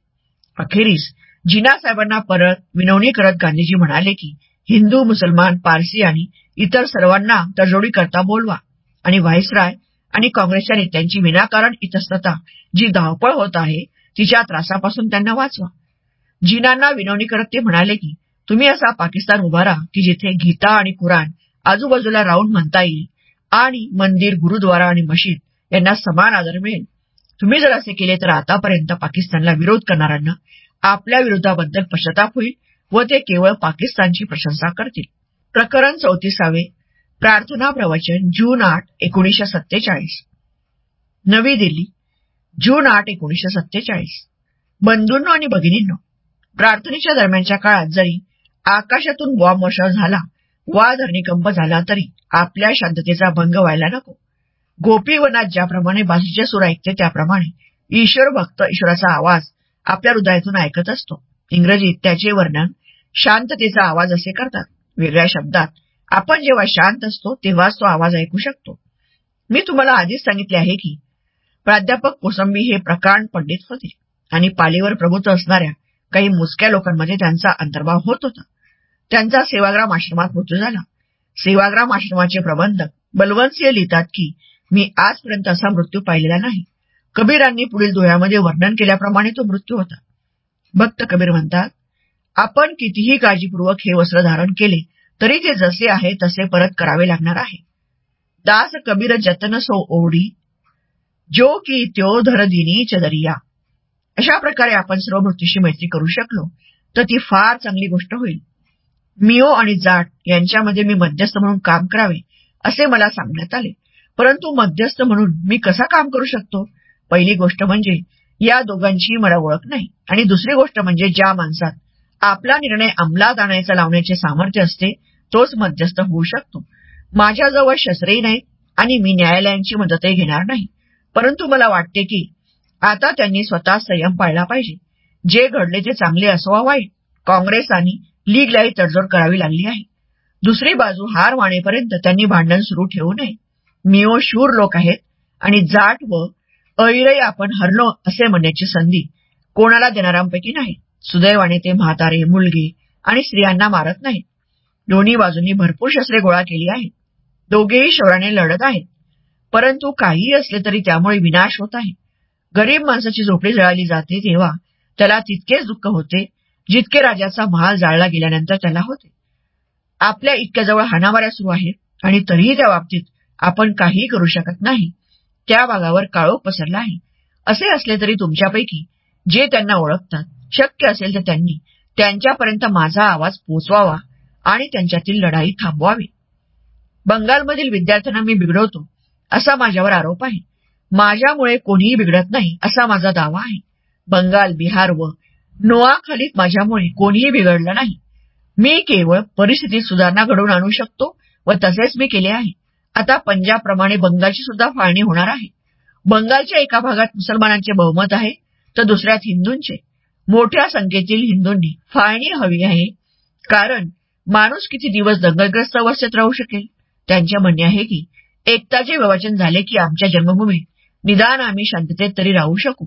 अखेरीस जिना साहेबांना परत विनवणी करत गांधीजी म्हणाले की हिंदू मुसलमान पारसी आणि इतर सर्वांना तडजोडी करता बोलवा आणि व्हाईसराय आणि काँग्रेसच्या नेत्यांची विनाकारण इतस्तता जी धावपळ होत आहे तिच्या त्रासापासून त्यांना वाचवा. जिनांना विनवणी करत ते म्हणाले की तुम्ही असा पाकिस्तान उभारा की जिथे गीता आणि कुराण आजूबाजूला राहून म्हणता येईल आणि मंदिर गुरुद्वारा आणि मशीद यांना समान आदर मिळेल. तुम्ही जर असे केले तर आतापर्यंत पाकिस्तानला विरोध करणाऱ्यांना आपल्या विरोधाबद्दल पश्चाताप होईल व ते केवळ पाकिस्तानची प्रशंसा करतील. प्रकरण चौतीसावे प्रार्थना प्रवचन जून आठ एकोणीसशे सत्तेचाळीस. नवी दिल्ली जून आठ एकोणीसशे सत्तेचाळीस. बंधूंनो आणि भगिनींनो प्रार्थनेच्या दरम्यानच्या काळात जरी आकाशातून बॉम्ब वर्षाव झाला वा धरणीकंप झाला तरी आपल्या शांततेचा भंग व्हायला नको. गोपीवनात ज्याप्रमाणे बाजूचे सूर ऐकते त्याप्रमाणे ईश्वर भक्त ईश्वराचा आवाज आपल्या हृदयातून ऐकत असतो. इंग्रजीत त्याचे वर्णन शांततेचा आवाज असे करतात. वेगळ्या शब्दात आपण जेव्हा शांत असतो तेव्हाच तो आवाज ऐकू शकतो. मी तुम्हाला आधीच सांगितले आहे की प्राध्यापक कोसंबी हे प्रकांड पंडित होते आणि पालीवर प्रभुत्व असणाऱ्या काही मोजक्या लोकांमध्ये त्यांचा अंतर्भाव होत होता. त्यांचा सेवाग्राम आश्रमात मृत्यू झाला. सेवाग्राम आश्रमाचे प्रबंधक बलवंतसिंह लिहितात की मी आजपर्यंत असा मृत्यू पाहिलेला नाही. कबीरांनी पुढील दोह्यामध्ये वर्णन केल्याप्रमाणे तो मृत्यू होता. भक्त कबीर म्हणतात आपण कितीही काळजीपूर्वक हे वस्त्र धारण केले तरी ते जसे आहे तसे परत करावे लागणार आहे. दास कबीर जतन सो ओढी जो की त्यो धरदिनी चदरिया. अशा प्रकारे आपण सर्व मृत्यूशी मैत्री करू शकलो तर ती फार चांगली गोष्ट होईल. मिओ आणि जाट यांच्यामध्ये मी मध्यस्थ म्हणून काम करावे असे मला सांगण्यात आले. परंतु मध्यस्थ म्हणून मी कसा काम करू शकतो? पहिली गोष्ट म्हणजे या दोघांची मला ओळख नाही. आणि दुसरी गोष्ट म्हणजे ज्या माणसात आपला निर्णय अंमलात आणायचा लावण्याचे सामर्थ्य असते तोच मध्यस्थ होऊ शकतो. माझ्याजवळ शस्त्रही नाही आणि मी न्यायालयांची मदतही घेणार नाही. परंतु मला वाटते की आता त्यांनी स्वतः संयम पाळला पाहिजे. जे घडले ते चांगले असो वा वाईट. काँग्रेस आणि लीग लीगलाही तडजोड करावी लागली आहे. दुसरी बाजू हार वाणेपर्यंत त्यांनी भांडण सुरू ठेवू नये. मिओ शूर लोक आहेत आणि जाट व ऐरही आपण हरलो असे म्हणण्याची संधी कोणाला देणाऱ्यांपैकी नाही. सुदैवाने ते म्हातारे मुलगी आणि स्त्रियांना मारत नाहीत. दोन्ही बाजूंनी भरपूर शस्त्रे गोळा केली आहेत. दोघेही शौर्याने लढत आहेत. परंतु काहीही असले तरी त्यामुळे विनाश होत आहे. गरीब माणसाची झोपडी जळाली जाते तेव्हा त्याला तितकेच दुःख होते जितके राजाचा महाल जाळला गेल्यानंतर त्याला होते. आपल्या इतक्या जवळ हाणामाऱ्या सुरू आहेत आणि तरीही त्या बाबतीत आपण काहीही करू शकत नाही. त्या भागावर काळोख पसरला आहे. असे असले तरी तुमच्यापैकी जे त्यांना ओळखतात शक्य असेल तर त्यांनी त्यांच्यापर्यंत माझा आवाज पोचवावा आणि त्यांच्यातील लढाई थांबवावी. बंगालमधील विद्यार्थ्यांना मी बिघडवतो असा माझ्यावर आरोप आहे. माझ्यामुळे कोणीही बिघडत नाही असा माझा दावा आहे. बंगाल बिहार व नोआखालीत माझ्यामुळे कोणीही बिघडलं नाही. मी केवळ परिस्थितीत सुधारणा घडवून आणू शकतो व तसेच मी केले आहे. आता पंजाबप्रमाणे बंगालची सुद्धा फाळणी होणार आहे. बंगालच्या एका भागात मुसलमानांचे बहुमत आहे तर दुसऱ्यात हिंदूंचे. मोठ्या संख्येतील हिंदूंनी फाळणी हवी आहे कारण माणूस किती दिवस दंगलग्रस्त अवस्थेत राहू शकेल? त्यांचे म्हणणे आहे की एकताचे विवाचन झाले की आमच्या जन्मभूमीत निदान आम्ही शांततेत तरी राहू शकू.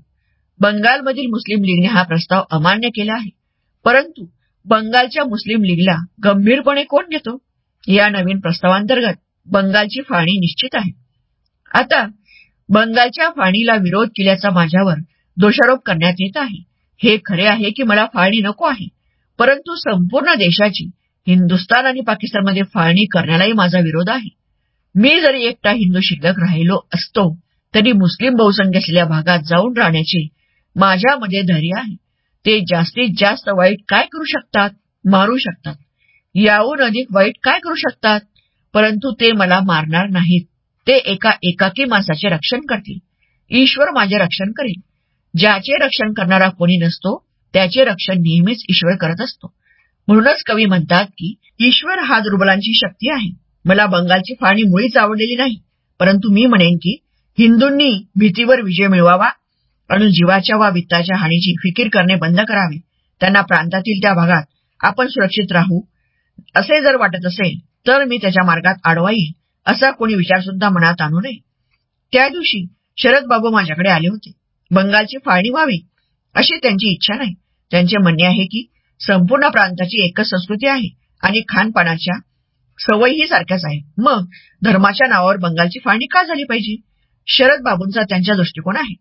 बंगालमधील मुस्लिम लीगने हा प्रस्ताव अमान्य केला आहे. परंतु बंगालच्या मुस्लिम लीगला गंभीरपणे कोण घेतो या नवीन प्रस्तावांतर्गत बंगालची फाळणी निश्चित आहे. आता बंगालच्या फाळणीला विरोध केल्याचा माझ्यावर दोषारोप करण्यात येत आहे. हे खरे आहे की मला फाळणी नको आहे? परंतु संपूर्ण देशाची हिंदुस्थान आणि पाकिस्तानमध्ये फाळणी करण्यालाही माझा विरोध आहे. मी जरी एकटा हिंदू शिल्लक राहिलो असतो तरी मुस्लिम बहुसंख्य असलेल्या भागात जाऊन राहण्याचे माझ्यामध्ये धैर्य आहे. ते जास्तीत जास्त वाईट काय करू शकतात? मारू शकतात. याहून अधिक वाईट काय करू शकतात? परंतु ते मला मारणार नाहीत. ते एका एकाकी माणसाचे रक्षण करतील. ईश्वर माझे रक्षण करेल. ज्याचे रक्षण करणारा कोणी नसतो त्याचे रक्षण नेहमीच ईश्वर करत असतो. म्हणूनच कवी म्हणतात की ईश्वर हा दुर्बलांची शक्ती आहे. मला बंगालची फाळणी मुळीच आवडलेली नाही. परंतु मी म्हणेन की हिंदूंनी भीतीवर विजय मिळवावा आणि जीवाच्या वा वित्ताच्या हानीची फिकीर करणे बंद करावे. त्यांना प्रांतातील त्या भागात आपण सुरक्षित राहू असे जर वाटत असेल तर मी त्याच्या मार्गात आडवा येईल असा कोणी विचार सुद्धा मनात आणू नये. त्या दिवशी शरद बाबू माझ्याकडे आले होते. बंगालची फाळणी व्हावी अशी त्यांची इच्छा नाही. त्यांचे म्हणणे आहे की संपूर्ण प्रांताची एकच संस्कृती आहे आणि खानपानाच्या सवयीही सारख्याच आहेत. मग धर्माच्या नावावर बंगालची फाळणी का झाली पाहिजे? शरद बाबूंचा त्यांच्या दृष्टिकोन आहे.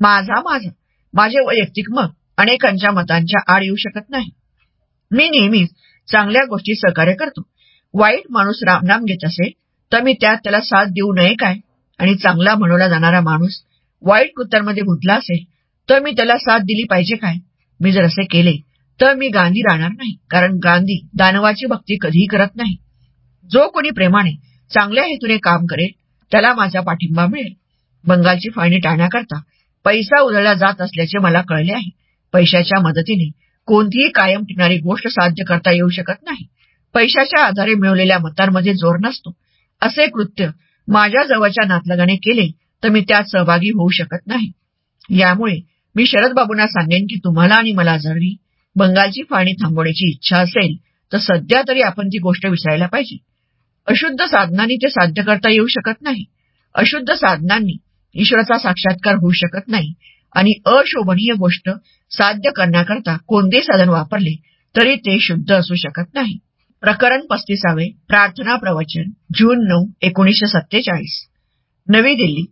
माझा माझा. माझे वैयक्तिक मत अनेकांच्या मतांच्या आड येऊ शकत नाही. मी नेहमीच चांगल्या गोष्टी सहकार्य करतो. वाईट माणूस रामनाम घेत असेल तर मी त्यात त्याला साथ देऊ नये काय? आणि चांगला म्हणवला जाणारा माणूस वाईट कृत्यांमध्ये गुंतला असेल तर मी त्याला साथ दिली पाहिजे काय? मी जर असे केले तर मी गांधी राहणार नाही कारण गांधी दानवाची भक्ती कधीही करत नाही. जो कोणी प्रेमाने चांगल्या हेतूने काम करेल त्याला माझा पाठिंबा मिळेल. बंगालची फाळणी टाळण्याकरता पैसा उधळला जात असल्याचे मला कळले आहे. पैशाच्या मदतीने कोणतीही कायम टिकणारी गोष्ट साध्य करता येऊ शकत नाही. पैशाच्या आधारे मिळवलेल्या मतांमध्ये जोर नसतो. असे कृत्य माझ्या जवळच्या नातलगाने केले तर मी त्यात सहभागी होऊ शकत नाही. यामुळे मी शरद बाबूंना सांगेन की तुम्हाला आणि मला जरी बंगालची फाळणी थांबवण्याची इच्छा असेल तर सध्या तरी आपण ती गोष्ट विसरायला पाहिजे. अशुद्ध साधनांनी ते साध्य करता येऊ शकत नाही. अशुद्ध साधनांनी ईश्वराचा साक्षात्कार होऊ शकत नाही. आणि अशोभनीय गोष्ट साध्य करण्याकरता कोणते साधन वापरले तरी ते शुद्ध असू शकत नाही. प्रकरण पस्तीसावे प्रार्थना प्रवचन जून नऊ एकोणीसशे सत्तेचाळीस. नवी दिल्ली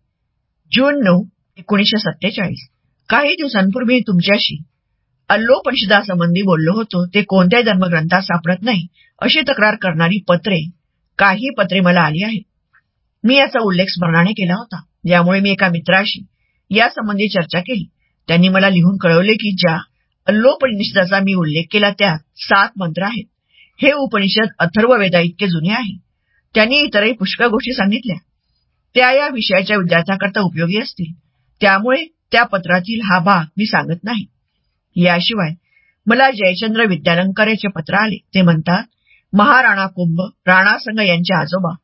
जून नऊ एकोणीसशे सत्तेचाळीस. काही दिवसांपूर्वी तुमच्याशी अल्लोपनिषदासंबंधी बोललो होतो. ते कोणत्याही धर्मग्रंथात सापडत नाही अशी तक्रार करणारी पत्रे काही पत्रे मला आली आहेत. मी याचा उल्लेख स्मरणाने केला होता. यामुळे मी एका मित्राशी यासंबंधी चर्चा केली. त्यांनी मला लिहून कळवले की ज्या अल्लोपनिषदाचा मी उल्लेख केला त्यात सात मंत्र आहेत. हे उपनिषद अथर्व वेदा इतके जुने आहे. त्यांनी इतरही पुष्कळ गोष्टी सांगितल्या. त्या या विषयाच्या विद्यार्थ्यांकरता उपयोगी असतील. त्यामुळे त्या पत्रातील हा भाग मी सांगत नाही. याशिवाय मला जयचंद्र विद्यालंकर याचे पत्र आले. ते म्हणतात महाराणा कुंभ राणासंग यांचे आजोबा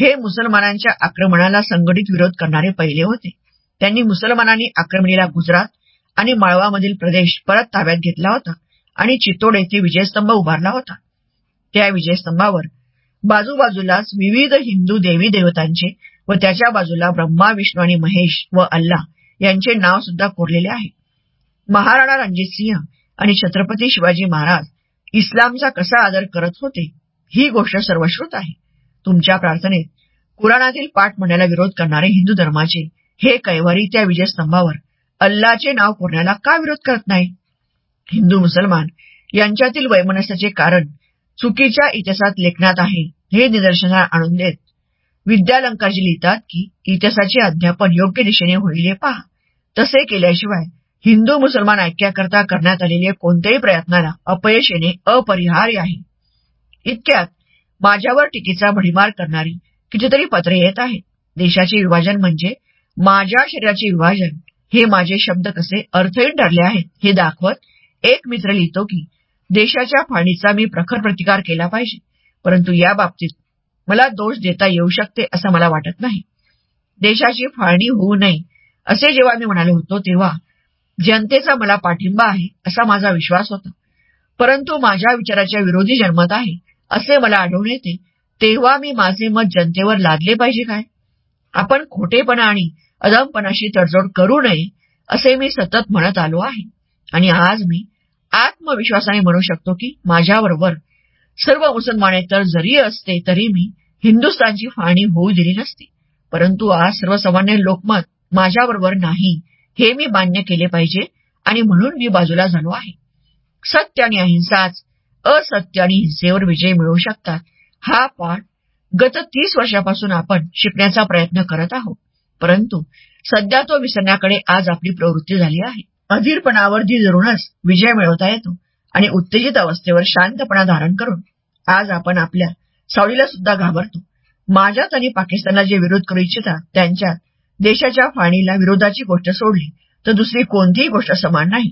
हे मुसलमानांच्या आक्रमणाला संघटित विरोध करणारे पहिले होते. त्यांनी मुसलमानांनी आक्रमणीला गुजरात आणि माळवामधील प्रदेश परत ताब्यात घेतला होता आणि चितोड येथे विजयस्तंभ उभारला होता. त्या विजयस्तंभावर बाजूबाजूलाच विविध हिंदू देवी देवतांचे व त्याच्या बाजूला ब्रह्मा विष्णू आणि महेश व अल्ला यांचे नाव सुद्धा कोरलेले आहे. महाराणा रणजित सिंह आणि छत्रपती शिवाजी महाराज इस्लामचा कसा आदर करत होते ही गोष्ट सर्वश्रुत आहे. तुमच्या प्रार्थनेत कुराणातील पाठ म्हणण्याला विरोध करणारे हिंदू धर्माचे हे कैवारी त्या विजयस्तंभावर अल्लाचे नाव कोरण्याला का विरोध करत नाही? हिंदू मुसलमान यांच्यातील वैमनस्याचे कारण चुकीच्या इतिहासात लेखनात आहे हे निदर्शनात आणून देत. विद्यालंकारजी लिहितात की इतिहासाचे अध्यापन योग्य दिशेने होईल पहा. तसे केल्याशिवाय हिंदू मुसलमान ऐक्याकरता करण्यात आलेल्या कोणत्याही प्रयत्नाला अपयश येणे अपरिहार्य आहे. इतक्यात माझ्यावर टीकेचा भडीमार करणारी कितीतरी पत्रे येत आहेत. देशाचे विभाजन म्हणजे माझ्या शरीराचे विभाजन. हे माझे शब्द कसे अर्थहीन ठरले आहेत हे दाखवत एक मित्र लिहितो की देशाच्या फाळणीचा मी प्रखर प्रतिकार केला पाहिजे. परंतु या बाबतीत मला दोष देता येऊ शकते असं मला वाटत नाही. देशाची फाळणी होऊ नये. असे जेव्हा मी म्हणालो होतो तेव्हा जनतेचा मला पाठिंबा आहे असा माझा विश्वास होता. परंतु माझ्या विचाराच्या विरोधी जन्मत आहे. असे मला आढळून येते तेव्हा मी माझे मत जनतेवर लादले पाहिजे काय? आपण खोटेपणा आणि अदमपणाशी तडजोड करू नये असे मी सतत म्हणत आलो आहे. आणि आज मी आत्मविश्वासाने म्हणू शकतो की माझ्याबरोबर सर्व मुसलमानेतर जरी असते तरी मी हिंदुस्थानची फाळणी होऊ दिली नसती. परंतु आज सर्वसामान्य लोकमत माझ्याबरोबर नाही हे मी मान्य केले पाहिजे आणि म्हणून मी बाजूला झालो आहे. सत्य आणि अहिंसाच असत्य आणि हिंसेवर विजय मिळवू शकतात हा पाठ गत तीस वर्षापासून आपण शिकण्याचा प्रयत्न करत आहोत. परंतु सध्या तो विसरण्याकडे आज आपली प्रवृत्ती झाली आहे. अधीरपणावर धरूनच विजय मिळवता येतो आणि उत्तेजित अवस्थेवर शांतपणा धारण करून आज आपण आपल्या सावलीला सुद्धा घाबरतो. माझ्यात आणि पाकिस्तानला जे विरोध करू इच्छितात त्यांच्यात देशाच्या फाणीला विरोधाची गोष्ट सोडली तर दुसरी कोणतीही गोष्ट समान नाही.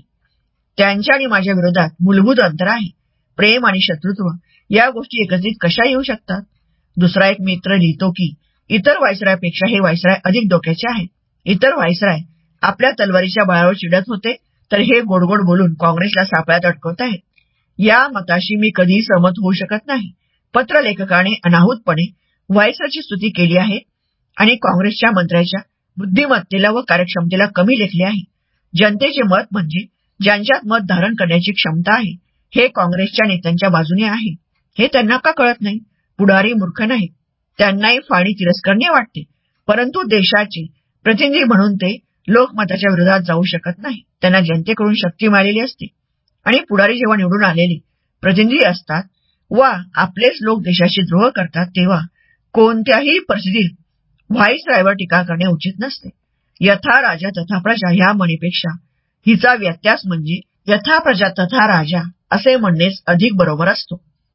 त्यांच्या आणि माझ्या विरोधात मूलभूत अंतर आहे. प्रेम आणि शत्रुत्व या गोष्टी एकत्रित कशा येऊ शकतात? दुसरा एक मित्र लिहितो की इतर वायसरायपेक्षा हे वायसराय अधिक डोक्याचे आहे. इतर वायसराय आपल्या तलवारीच्या बळावर चिडत होते तर हे गोडगोड बोलून काँग्रेसला सापळ्यात अटकवत आहेत. या मताशी मी कधीही सहमत होऊ शकत नाही. पत्रलेखकाने अनाहूतपणे व्हायसरची स्तुती केली आहे आणि काँग्रेसच्या मंत्र्याच्या बुद्धिमत्तेला व कार्यक्षमतेला कमी लेखले आहे. जनतेचे मत म्हणजे ज्यांच्यात मत धारण करण्याची क्षमता आहे. हे काँग्रेसच्या नेत्यांच्या बाजूने आहे. हे त्यांना का कळत नाही? पुढारी मूर्ख नाहीत त्यांनाही फाणी तिरस्करणे वाटते. परंतु देशाचे प्रतिनिधी म्हणून ते लोकमताच्या विरोधात जाऊ शकत नाही. त्यांना जनतेकडून शक्ती मिळालेली असते. आणि पुढारी जेव्हा निवडून आलेले प्रतिनिधी असतात वा आपलेच लोक देशाशी द्रोह करतात तेव्हा कोणत्याही परिस्थितीत व्हाईसरायवर टीका करणे उचित नसते. यथा राजा तथा प्रजा ह्या म्हणीपेक्षा हिचा व्यत्यास म्हणजे यथा प्रजा तथा राजा असे म्हणणेच अधिक बरोबर असतो.